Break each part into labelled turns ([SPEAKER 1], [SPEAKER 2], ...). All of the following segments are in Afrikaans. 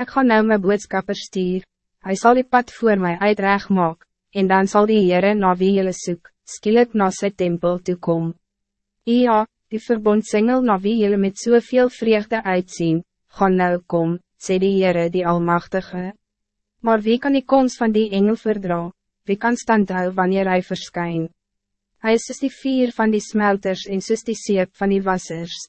[SPEAKER 1] Ik ga nou mijn boodskapper stuur, hij zal die pad voor mij uitrecht maak, en dan zal die Heere na wie jylle soek, skielik na sy tempel toe kom. Ja, die verbondsingel na wie jylle met soveel vreugde uitzien, gaan nou kom, sê die Heere die Almachtige. Maar wie kan die komst van die engel verdra, wie kan standhou wanneer hij verschijnt? Hij is soos die vier van die smelters en soos die seep van die wassers.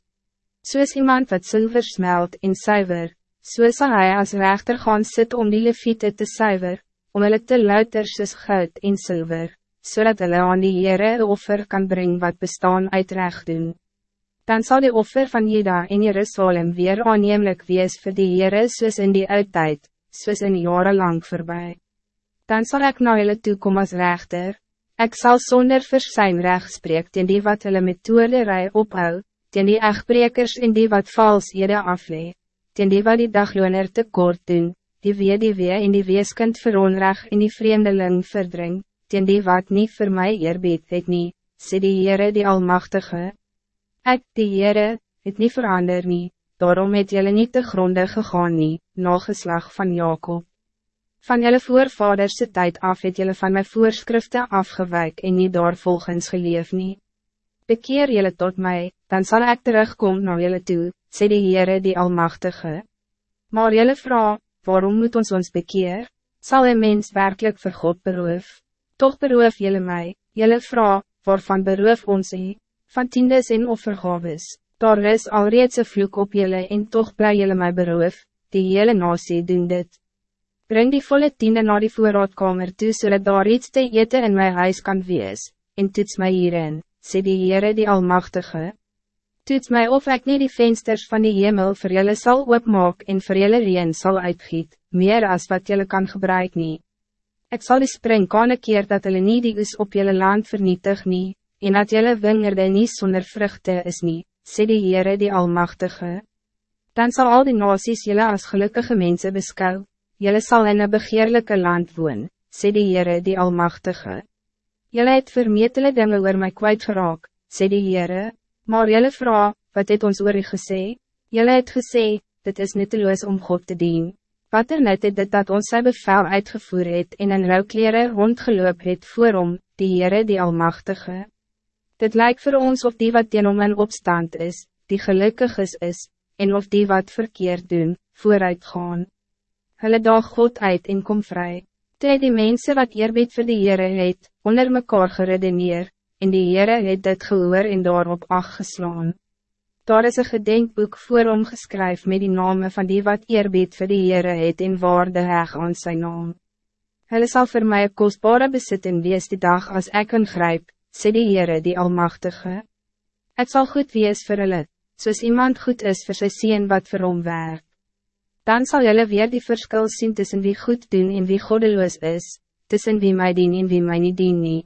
[SPEAKER 1] Soos iemand wat zilver smelt en suiver, so sal hy as rechter gaan sit om die leviete te suiver, om hulle te luister soos goud en zilver, zodat hulle aan die Heere offer kan brengen wat bestaan uit recht doen. Dan zal die offer van Jeda en Jerusalem weer aannemelijk wees voor die Heere soos in die oudtijd, soos in jaren lang voorbij. Dan zal ik naar hulle toekom als rechter, Ik zal zonder versijn recht spreek teen die wat hulle met toerderij ophou, teen die echtbrekers en die wat vals jede aflee, teen die wat die dagloner te kort doen, die wee die wee en die weeskind veronreg en die vreemdeling verdring, teen die wat niet voor mij eerbied het nie, sê die Heere die Almachtige. Ek, die Heere, het nie verander nie, daarom het jylle niet te gronde gegaan nie, nageslag van Jacob. Van jullie voorvaders tijd af het jullie van mijn voorschriften afgewijk en niet door volgens geleef nie. Bekeer jullie tot mij, dan zal ik terugkomen naar jullie toe, sê die Heere die Almachtige. Maar jullie vraag, waarom moet ons ons bekeer? Zal een mens werkelijk voor God beroof? Toch beroof jullie mij, jullie vraag, waarvan beroof ons hy? Van tiendes en offergaves, daar is alreeds een vloek op jullie en toch blij jullie mij beroof, die hele nasie doen dit. Breng die volle tiende naar die voorraadkamer toe, zodat daar iets te eten in mijn huis kan wees, en toets mij hierin, sê die Heere die Almachtige. Toets mij of ik niet die vensters van die hemel voor jullie zal opmaak en voor jullie reen zal uitgiet, meer als wat jullie kan gebruiken nie. Ik zal die spring kan keer dat jullie niet die is op jullie land vernietig nie, en dat jullie wingerde niet zonder vruchten is nie, sê die Heere die Almachtige. Dan zal al die nasies jullie als gelukkige mensen beschouwen. Jelle zal in een begeerlijke land woon, sê die Heere die Almachtige. Jelle het vermetele dinge oor my kwijt geraak, sê die Heere, maar jelle vraag, wat het ons oor u gesê? Jelle het gesê, dit is nutteloos om God te dien. Wat er net het dit dat ons sy bevel uitgevoer het en in rouwkleren rondgeloop het voor om, die Heere die Almachtige. Dit lijkt voor ons of die wat teen om in opstand is, die gelukkig is, is en of die wat verkeerd doen, vooruit gaan hulle daag God uit en kom vrij. Toe die mensen wat eerbied vir die Heere het, onder mekaar geredeneer, en die Heere het dit gehoor en daarop acht geslaan. Daar is een gedenkboek voor hom geskryf met die name van die wat eerbied vir die Heere het en waarde heg aan sy naam. Hulle sal vir my een kostbare besit en wees die dag als ek ingryp, sê die Heere die Almachtige. Het zal goed wees vir hulle, soos iemand goed is vir sy sien wat vir hom werk dan zal jullie weer die verschil zien tussen wie goed doen en wie goddeloos is, tussen wie mij dien en wie mij niet dien nie.